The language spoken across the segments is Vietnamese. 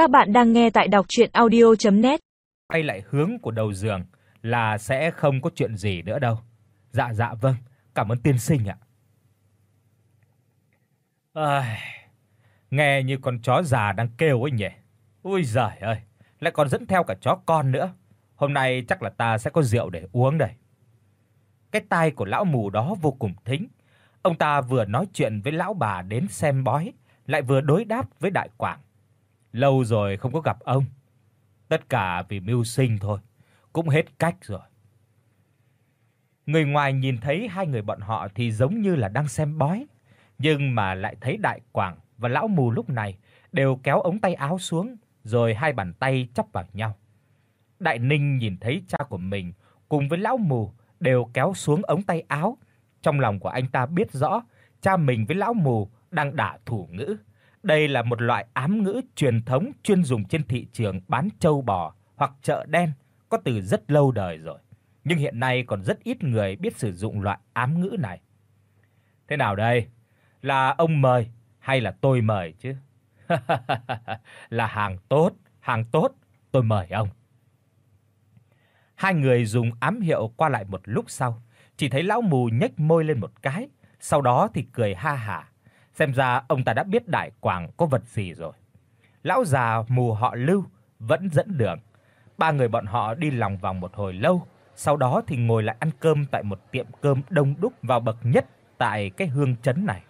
Các bạn đang nghe tại đọc audio net Quay lại hướng của đầu giường là sẽ không có chuyện gì nữa đâu. Dạ dạ vâng, cảm ơn tiên sinh ạ. Ai, nghe như con chó già đang kêu ấy nhỉ. Ôi giời ơi, lại còn dẫn theo cả chó con nữa. Hôm nay chắc là ta sẽ có rượu để uống đây. Cái tai của lão mù đó vô cùng thính. Ông ta vừa nói chuyện với lão bà đến xem bói, lại vừa đối đáp với đại quảng. Lâu rồi không có gặp ông. Tất cả vì mưu sinh thôi, cũng hết cách rồi. Người ngoài nhìn thấy hai người bọn họ thì giống như là đang xem bói, nhưng mà lại thấy đại quảng và lão mù lúc này đều kéo ống tay áo xuống, rồi hai bàn tay chắp vào nhau. Đại Ninh nhìn thấy cha của mình cùng với lão mù đều kéo xuống ống tay áo, trong lòng của anh ta biết rõ cha mình với lão mù đang đả thủ ngữ. Đây là một loại ám ngữ truyền thống chuyên dùng trên thị trường bán trâu bò hoặc chợ đen có từ rất lâu đời rồi. Nhưng hiện nay còn rất ít người biết sử dụng loại ám ngữ này. Thế nào đây? Là ông mời hay là tôi mời chứ? là hàng tốt, hàng tốt, tôi mời ông. Hai người dùng ám hiệu qua lại một lúc sau, chỉ thấy lão mù nhếch môi lên một cái, sau đó thì cười ha hả. Xem ra ông ta đã biết đại quảng có vật gì rồi. Lão già mù họ Lưu vẫn dẫn đường. Ba người bọn họ đi lòng vòng một hồi lâu, sau đó thì ngồi lại ăn cơm tại một tiệm cơm đông đúc vào bậc nhất tại cái hương trấn này.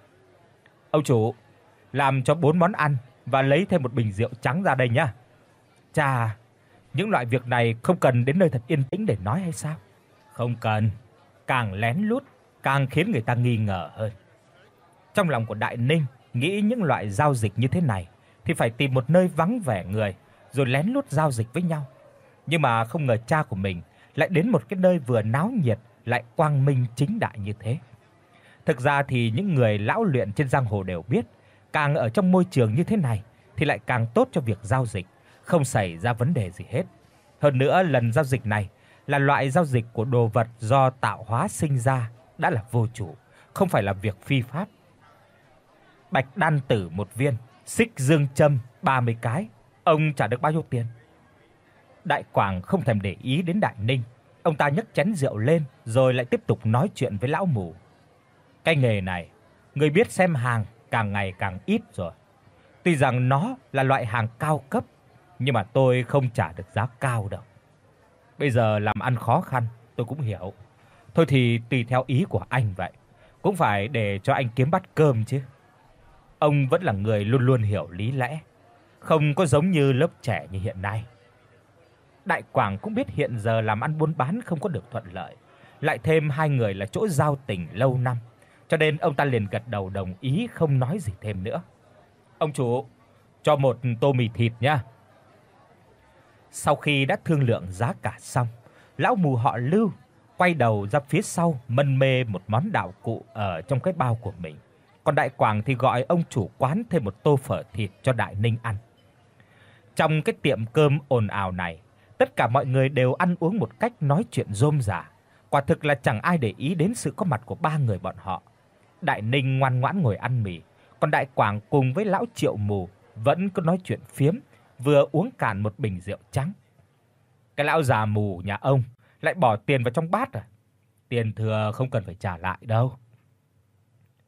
Ông chủ, làm cho bốn món ăn và lấy thêm một bình rượu trắng ra đây nhá. Chà, những loại việc này không cần đến nơi thật yên tĩnh để nói hay sao? Không cần, càng lén lút càng khiến người ta nghi ngờ hơn. Trong lòng của Đại Ninh nghĩ những loại giao dịch như thế này thì phải tìm một nơi vắng vẻ người rồi lén lút giao dịch với nhau. Nhưng mà không ngờ cha của mình lại đến một cái nơi vừa náo nhiệt lại quang minh chính đại như thế. Thực ra thì những người lão luyện trên giang hồ đều biết, càng ở trong môi trường như thế này thì lại càng tốt cho việc giao dịch, không xảy ra vấn đề gì hết. Hơn nữa lần giao dịch này là loại giao dịch của đồ vật do tạo hóa sinh ra đã là vô chủ, không phải là việc phi pháp. Bạch đan tử một viên, xích dương châm 30 cái, ông trả được bao nhiêu tiền? Đại Quảng không thèm để ý đến Đại Ninh, ông ta nhấc chén rượu lên rồi lại tiếp tục nói chuyện với lão mù. Cái nghề này, người biết xem hàng càng ngày càng ít rồi. Tuy rằng nó là loại hàng cao cấp, nhưng mà tôi không trả được giá cao đâu. Bây giờ làm ăn khó khăn, tôi cũng hiểu. Thôi thì tùy theo ý của anh vậy, cũng phải để cho anh kiếm bát cơm chứ. Ông vẫn là người luôn luôn hiểu lý lẽ, không có giống như lớp trẻ như hiện nay. Đại Quảng cũng biết hiện giờ làm ăn buôn bán không có được thuận lợi, lại thêm hai người là chỗ giao tình lâu năm, cho nên ông ta liền gật đầu đồng ý không nói gì thêm nữa. Ông chủ, cho một tô mì thịt nhá. Sau khi đã thương lượng giá cả xong, lão mù họ Lưu quay đầu ra phía sau mân mê một món đạo cụ ở trong cái bao của mình. Còn Đại Quảng thì gọi ông chủ quán thêm một tô phở thịt cho Đại Ninh ăn. Trong cái tiệm cơm ồn ào này, tất cả mọi người đều ăn uống một cách nói chuyện rôm rả. Quả thực là chẳng ai để ý đến sự có mặt của ba người bọn họ. Đại Ninh ngoan ngoãn ngồi ăn mì, còn Đại Quảng cùng với lão Triệu Mù vẫn cứ nói chuyện phiếm, vừa uống cạn một bình rượu trắng. Cái lão già mù nhà ông lại bỏ tiền vào trong bát à? Tiền thừa không cần phải trả lại đâu.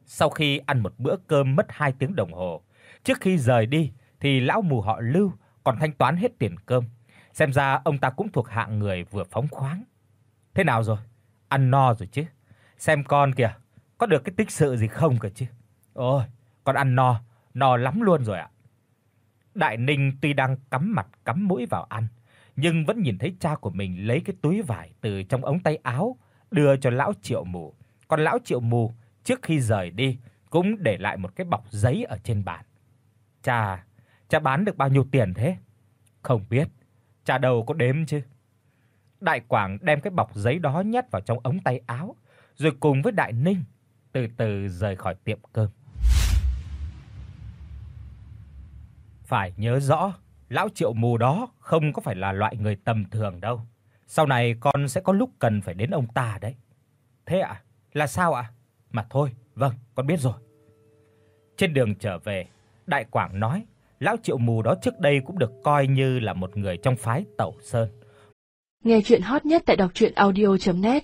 Sau khi ăn một bữa cơm mất 2 tiếng đồng hồ, trước khi rời đi thì lão mù họ Lưu còn thanh toán hết tiền cơm. Xem ra ông ta cũng thuộc hạng người vừa phóng khoáng. Thế nào rồi? Ăn no rồi chứ? Xem con kìa, có được cái tích sự gì không cơ chứ? Ôi, con ăn no, no lắm luôn rồi ạ. Đại Ninh tuy đang cắm mặt cắm mũi vào ăn, nhưng vẫn nhìn thấy cha của mình lấy cái túi vải từ trong ống tay áo đưa cho lão Triệu Mù. Còn lão Triệu Mù trước khi rời đi cũng để lại một cái bọc giấy ở trên bàn. "Cha, cha bán được bao nhiêu tiền thế?" "Không biết, cha đâu có đếm chứ." Đại Quảng đem cái bọc giấy đó nhét vào trong ống tay áo, rồi cùng với Đại Ninh từ từ rời khỏi tiệm cơm. Phải nhớ rõ, lão Triệu mù đó không có phải là loại người tầm thường đâu. Sau này con sẽ có lúc cần phải đến ông ta đấy. Thế ạ? À? Là sao ạ? À? Mà thôi, vâng, con biết rồi. Trên đường trở về, Đại Quảng nói, lão Triệu Mù đó trước đây cũng được coi như là một người trong phái Tẩu Sơn. Nghe truyện hot nhất tại doctruyenaudio.net